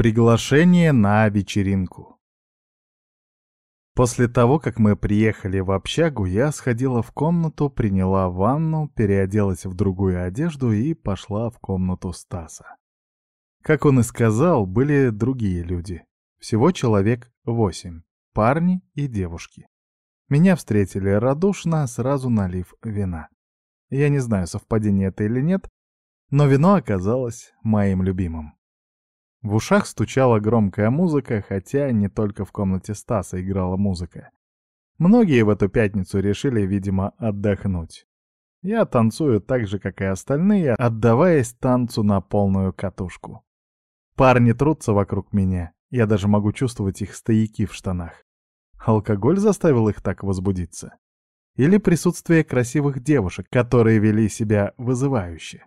Приглашение на вечеринку. После того, как мы приехали в общагу, я сходила в комнату, приняла ванну, переоделась в другую одежду и пошла в комнату Стаса. Как он и сказал, были другие люди. Всего человек восемь. Парни и девушки. Меня встретили радушно, сразу налив вина. Я не знаю, совпадение это или нет, но вино оказалось моим любимым. В ушах стучала громкая музыка, хотя не только в комнате Стаса играла музыка. Многие в эту пятницу решили, видимо, отдохнуть. Я танцую так же, как и остальные, отдаваясь танцу на полную катушку. Парни трутся вокруг меня, я даже могу чувствовать их стояки в штанах. Алкоголь заставил их так возбудиться? Или присутствие красивых девушек, которые вели себя вызывающе?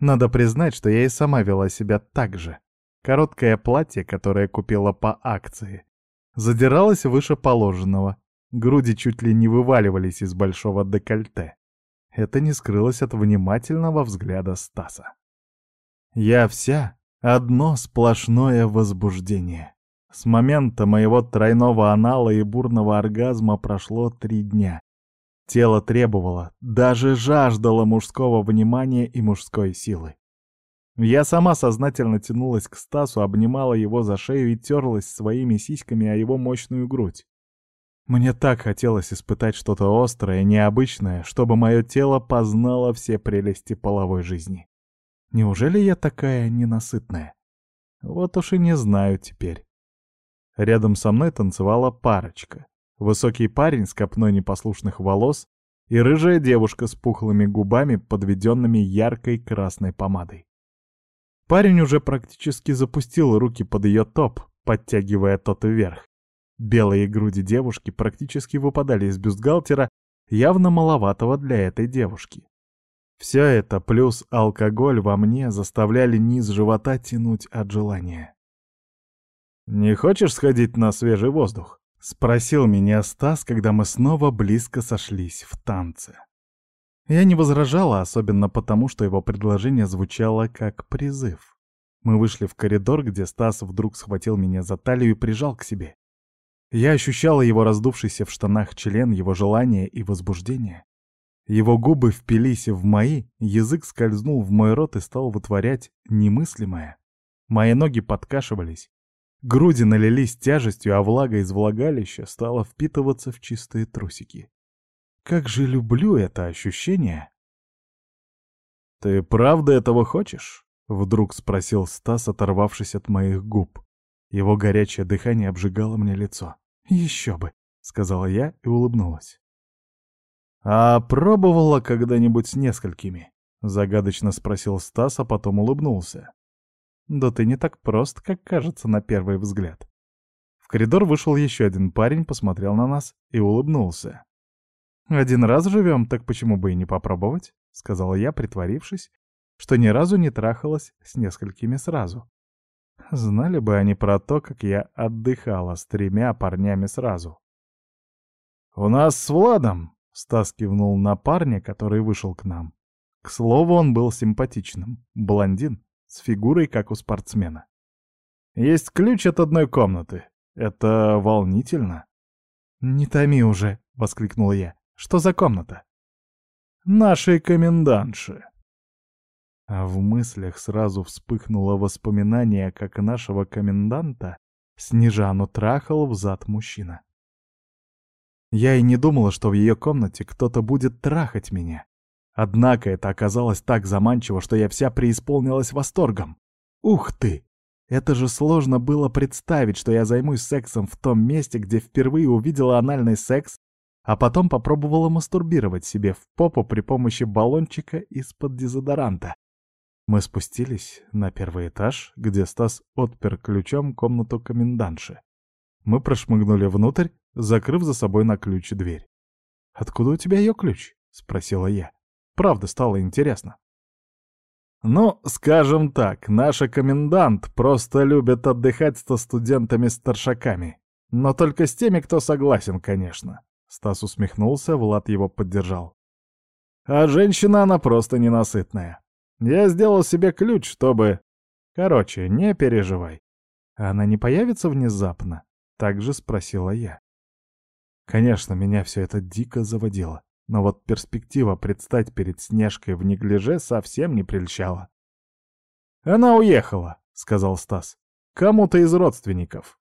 Надо признать, что я и сама вела себя так же, Короткое платье, которое купила по акции, задиралось выше положенного. Груди чуть ли не вываливались из большого декольте. Это не скрылось от внимательного взгляда Стаса. Я вся — одно сплошное возбуждение. С момента моего тройного анала и бурного оргазма прошло три дня. Тело требовало, даже жаждало мужского внимания и мужской силы. Я сама сознательно тянулась к Стасу, обнимала его за шею и терлась своими сиськами о его мощную грудь. Мне так хотелось испытать что-то острое, необычное, чтобы мое тело познало все прелести половой жизни. Неужели я такая ненасытная? Вот уж и не знаю теперь. Рядом со мной танцевала парочка. Высокий парень с копной непослушных волос и рыжая девушка с пухлыми губами, подведенными яркой красной помадой. Парень уже практически запустил руки под ее топ, подтягивая тот вверх. Белые груди девушки практически выпадали из бюстгальтера, явно маловатого для этой девушки. Все это плюс алкоголь во мне заставляли низ живота тянуть от желания. «Не хочешь сходить на свежий воздух?» — спросил меня Стас, когда мы снова близко сошлись в танце. Я не возражала, особенно потому, что его предложение звучало как призыв. Мы вышли в коридор, где Стас вдруг схватил меня за талию и прижал к себе. Я ощущала его раздувшийся в штанах член, его желание и возбуждение. Его губы впились в мои, язык скользнул в мой рот и стал вытворять немыслимое. Мои ноги подкашивались, груди налились тяжестью, а влага из влагалища стала впитываться в чистые трусики. Как же люблю это ощущение. «Ты правда этого хочешь?» — вдруг спросил Стас, оторвавшись от моих губ. Его горячее дыхание обжигало мне лицо. «Еще бы!» — сказала я и улыбнулась. «А пробовала когда-нибудь с несколькими?» — загадочно спросил Стас, а потом улыбнулся. «Да ты не так прост, как кажется на первый взгляд». В коридор вышел еще один парень, посмотрел на нас и улыбнулся. «Один раз живем, так почему бы и не попробовать?» — сказала я, притворившись, что ни разу не трахалась с несколькими сразу. Знали бы они про то, как я отдыхала с тремя парнями сразу. «У нас с Владом!» — Стас кивнул на парня, который вышел к нам. К слову, он был симпатичным, блондин, с фигурой, как у спортсмена. «Есть ключ от одной комнаты. Это волнительно». «Не томи уже!» — воскликнула я. Что за комната? Нашей комендантши. А в мыслях сразу вспыхнуло воспоминание, как нашего коменданта Снежану трахал в зад мужчина. Я и не думала, что в ее комнате кто-то будет трахать меня. Однако это оказалось так заманчиво, что я вся преисполнилась восторгом. Ух ты! Это же сложно было представить, что я займусь сексом в том месте, где впервые увидела анальный секс а потом попробовала мастурбировать себе в попу при помощи баллончика из-под дезодоранта. Мы спустились на первый этаж, где Стас отпер ключом комнату комендантши. Мы прошмыгнули внутрь, закрыв за собой на ключ дверь. «Откуда у тебя ее ключ?» — спросила я. Правда, стало интересно. «Ну, скажем так, наша комендант просто любит отдыхать со студентами-старшаками. Но только с теми, кто согласен, конечно. Стас усмехнулся, Влад его поддержал. А женщина она просто ненасытная. Я сделал себе ключ, чтобы... Короче, не переживай. Она не появится внезапно? Также спросила я. Конечно, меня все это дико заводило, но вот перспектива предстать перед Снежкой в неглиже совсем не прельщала. «Она уехала», — сказал Стас. «Кому-то из родственников».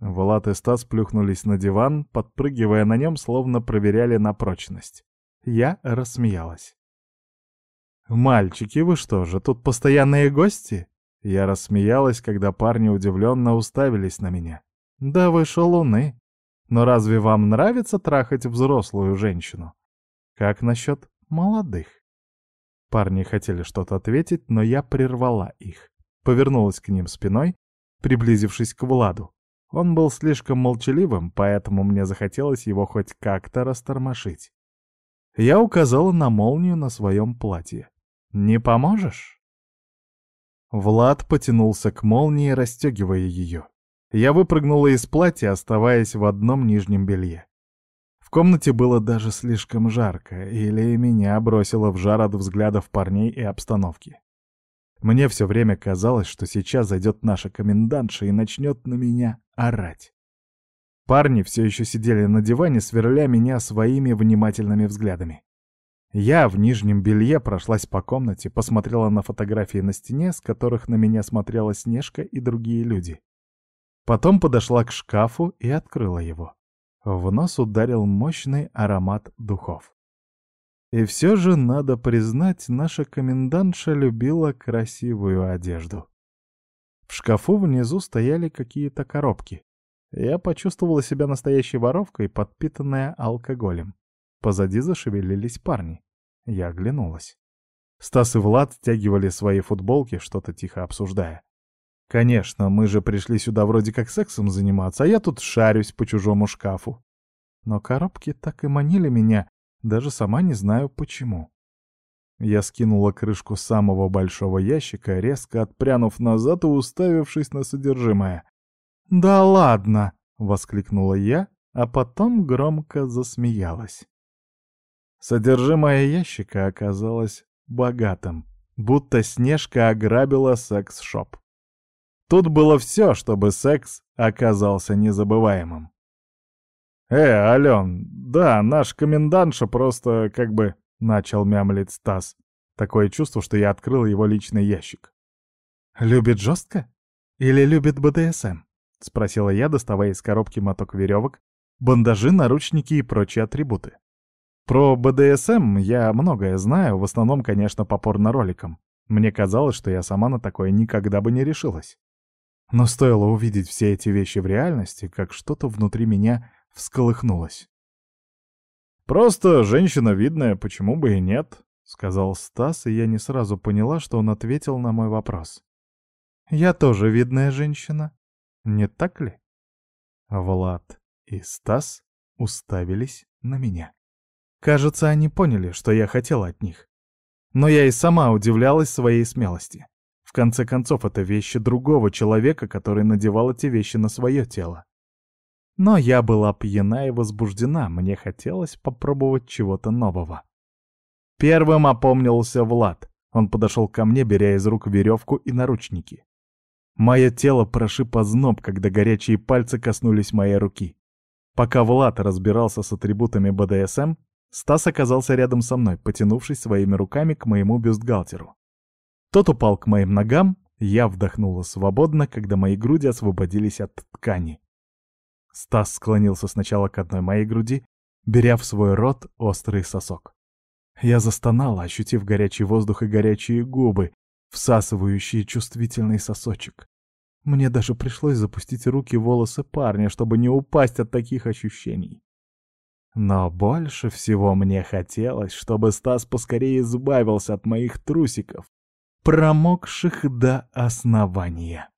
Влад и Стас плюхнулись на диван, подпрыгивая на нем, словно проверяли на прочность. Я рассмеялась. «Мальчики, вы что же, тут постоянные гости?» Я рассмеялась, когда парни удивленно уставились на меня. «Да вы шалуны. Но разве вам нравится трахать взрослую женщину? Как насчет молодых?» Парни хотели что-то ответить, но я прервала их. Повернулась к ним спиной, приблизившись к Владу. Он был слишком молчаливым, поэтому мне захотелось его хоть как-то растормошить. Я указала на молнию на своем платье. «Не поможешь?» Влад потянулся к молнии, расстегивая ее. Я выпрыгнула из платья, оставаясь в одном нижнем белье. В комнате было даже слишком жарко, или меня бросило в жар от взглядов парней и обстановки. Мне все время казалось, что сейчас зайдет наша комендантша и начнет на меня орать. Парни все еще сидели на диване, сверля меня своими внимательными взглядами. Я в нижнем белье прошлась по комнате, посмотрела на фотографии на стене, с которых на меня смотрела Снежка и другие люди. Потом подошла к шкафу и открыла его. В нос ударил мощный аромат духов. И все же, надо признать, наша комендантша любила красивую одежду. В шкафу внизу стояли какие-то коробки. Я почувствовала себя настоящей воровкой, подпитанная алкоголем. Позади зашевелились парни. Я оглянулась. Стас и Влад стягивали свои футболки, что-то тихо обсуждая. Конечно, мы же пришли сюда вроде как сексом заниматься, а я тут шарюсь по чужому шкафу. Но коробки так и манили меня, даже сама не знаю почему. Я скинула крышку самого большого ящика, резко отпрянув назад и уставившись на содержимое. «Да ладно!» — воскликнула я, а потом громко засмеялась. Содержимое ящика оказалось богатым, будто Снежка ограбила секс-шоп. Тут было все, чтобы секс оказался незабываемым. «Э, Ален, да, наш комендантша просто как бы...» — начал мямлить Стас. Такое чувство, что я открыл его личный ящик. «Любит жестко? Или любит БДСМ?» — спросила я, доставая из коробки моток веревок, бандажи, наручники и прочие атрибуты. Про БДСМ я многое знаю, в основном, конечно, по порно-роликам. Мне казалось, что я сама на такое никогда бы не решилась. Но стоило увидеть все эти вещи в реальности, как что-то внутри меня всколыхнулось. «Просто женщина видная, почему бы и нет», — сказал Стас, и я не сразу поняла, что он ответил на мой вопрос. «Я тоже видная женщина, не так ли?» Влад и Стас уставились на меня. Кажется, они поняли, что я хотела от них. Но я и сама удивлялась своей смелости. В конце концов, это вещи другого человека, который надевал эти вещи на свое тело. Но я была пьяна и возбуждена, мне хотелось попробовать чего-то нового. Первым опомнился Влад. Он подошел ко мне, беря из рук веревку и наручники. Мое тело прошиб озноб, когда горячие пальцы коснулись моей руки. Пока Влад разбирался с атрибутами БДСМ, Стас оказался рядом со мной, потянувшись своими руками к моему бюстгальтеру. Тот упал к моим ногам, я вдохнула свободно, когда мои груди освободились от ткани. Стас склонился сначала к одной моей груди, беря в свой рот острый сосок. Я застонала, ощутив горячий воздух и горячие губы, всасывающие чувствительный сосочек. Мне даже пришлось запустить руки в волосы парня, чтобы не упасть от таких ощущений. Но больше всего мне хотелось, чтобы Стас поскорее избавился от моих трусиков, промокших до основания.